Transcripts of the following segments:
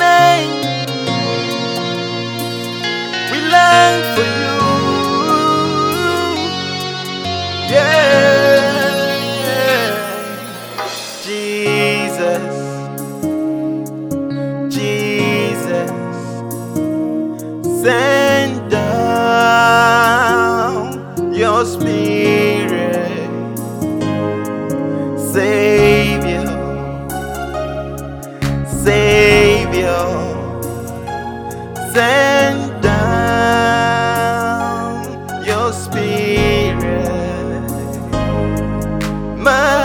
name. We long for you. Yeah. Jesus. Jesus. Send down your spirit. send down your spirit. My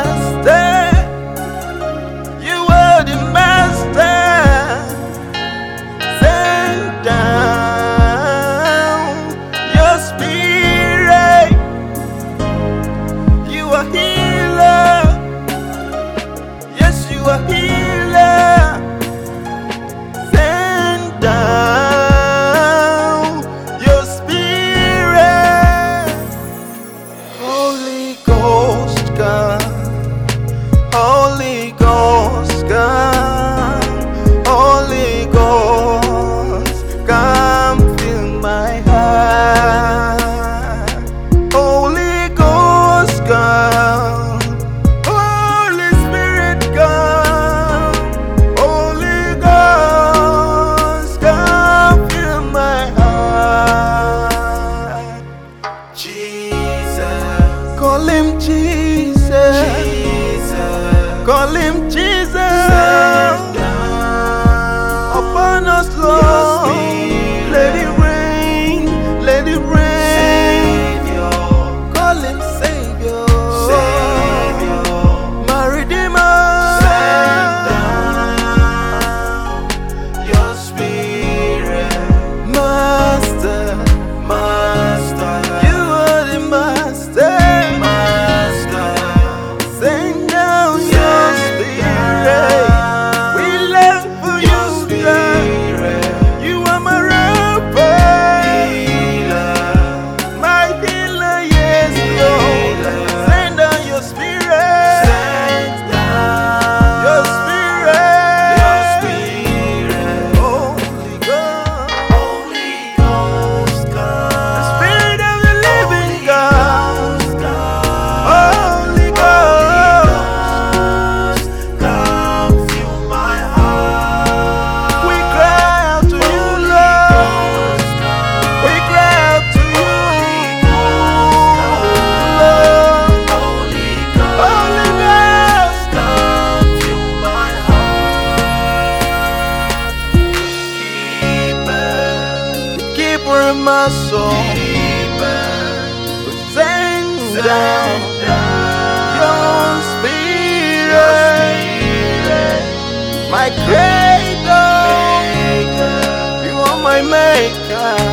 Of my soul. Deeper, send down, your spirit, my creator. You are my maker.